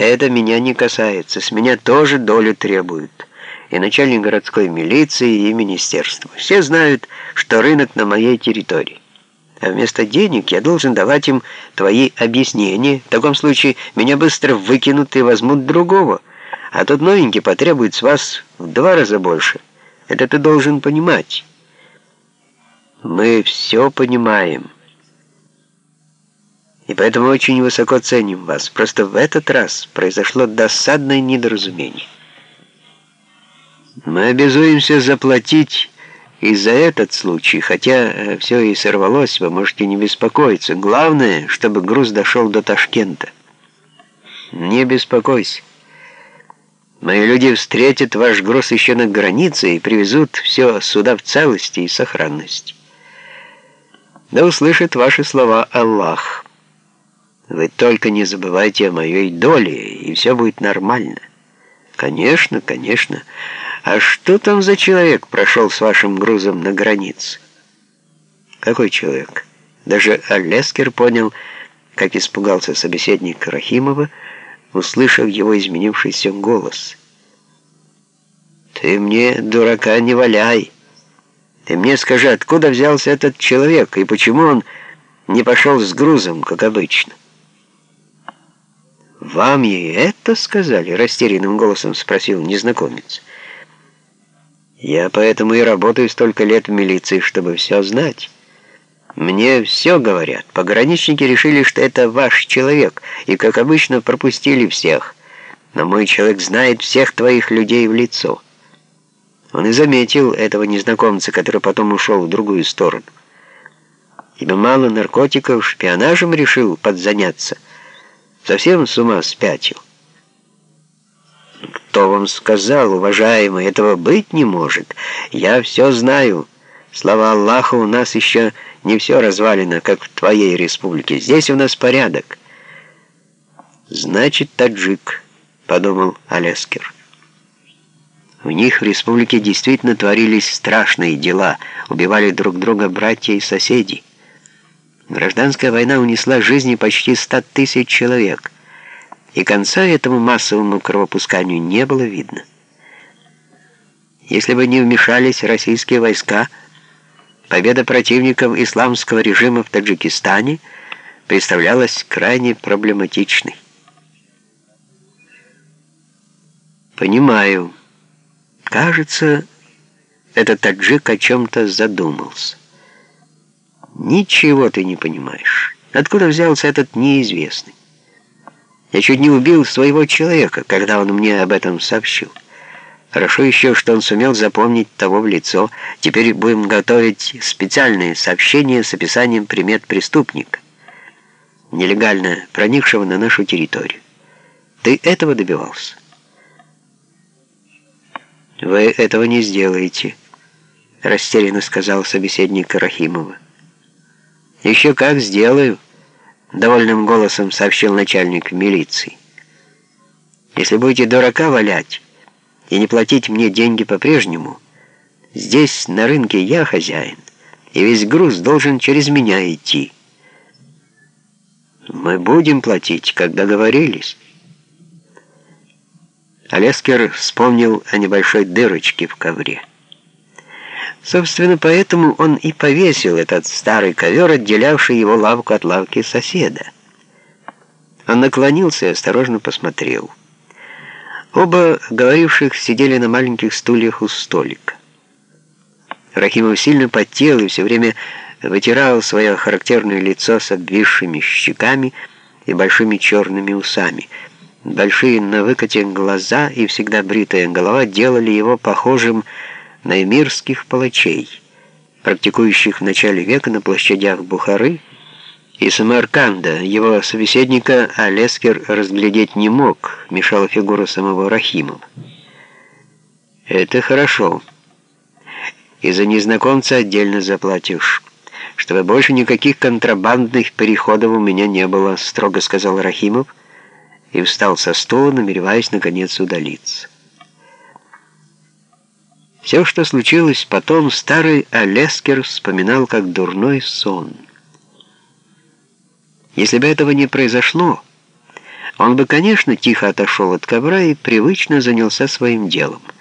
Это меня не касается, с меня тоже долю требуют. И начальник городской милиции, и министерство. Все знают, что рынок на моей территории. А вместо денег я должен давать им твои объяснения. В таком случае меня быстро выкинут и возьмут другого. А тот новенький потребует с вас в два раза больше. Это ты должен понимать. Мы все понимаем. И поэтому очень высоко ценим вас. Просто в этот раз произошло досадное недоразумение. Мы обязуемся заплатить и за этот случай, хотя э, все и сорвалось, вы можете не беспокоиться. Главное, чтобы груз дошел до Ташкента. Не беспокойся. Мои люди встретят ваш груз еще на границе и привезут все сюда в целости и сохранности. Да услышит ваши слова Аллах. Вы только не забывайте о моей доле, и все будет нормально. Конечно, конечно. А что там за человек прошел с вашим грузом на границе? Какой человек? Даже Алескер понял, как испугался собеседник Рахимова, услышав его изменившийся голос. «Ты мне, дурака, не валяй! Ты мне скажи, откуда взялся этот человек, и почему он не пошел с грузом, как обычно?» «Вам и это сказали?» — растерянным голосом спросил незнакомец. «Я поэтому и работаю столько лет в милиции, чтобы все знать. Мне все говорят. Пограничники решили, что это ваш человек, и, как обычно, пропустили всех. Но мой человек знает всех твоих людей в лицо». Он и заметил этого незнакомца, который потом ушел в другую сторону. Ибо мало наркотиков, шпионажем решил подзаняться — Совсем с ума спятил. Кто вам сказал, уважаемый, этого быть не может? Я все знаю. Слава Аллаху, у нас еще не все развалено, как в твоей республике. Здесь у нас порядок. Значит, таджик, подумал Алескер. У них в республике действительно творились страшные дела, убивали друг друга братья и соседи. Гражданская война унесла жизни почти ста тысяч человек, и конца этому массовому кровопусканию не было видно. Если бы не вмешались российские войска, победа противников исламского режима в Таджикистане представлялась крайне проблематичной. «Понимаю. Кажется, этот таджик о чем-то задумался». Ничего ты не понимаешь. Откуда взялся этот неизвестный? Я чуть не убил своего человека, когда он мне об этом сообщил. Хорошо еще, что он сумел запомнить того в лицо. Теперь будем готовить специальные сообщения с описанием примет преступника, нелегально проникшего на нашу территорию. Ты этого добивался? «Вы этого не сделаете», — растерянно сказал собеседник Рахимова. «Еще как сделаю», — довольным голосом сообщил начальник милиции. «Если будете дурака валять и не платить мне деньги по-прежнему, здесь, на рынке, я хозяин, и весь груз должен через меня идти». «Мы будем платить, как договорились». Олескер вспомнил о небольшой дырочке в ковре. Собственно, поэтому он и повесил этот старый ковер, отделявший его лавку от лавки соседа. Он наклонился и осторожно посмотрел. Оба говоривших сидели на маленьких стульях у столика. Рахимов сильно потел и все время вытирал свое характерное лицо с обвисшими щеками и большими черными усами. Большие на выкате глаза и всегда бритая голова делали его похожим на наймирских палачей, практикующих в начале века на площадях Бухары и Самарканда. Его собеседника Алескер разглядеть не мог, мешала фигура самого Рахимова. «Это хорошо. И за незнакомца отдельно заплатишь» чтобы больше никаких контрабандных переходов у меня не было», строго сказал Рахимов и встал со стула, намереваясь наконец удалиться. Все, что случилось потом, старый Алескер вспоминал как дурной сон. Если бы этого не произошло, он бы, конечно, тихо отошел от ковра и привычно занялся своим делом —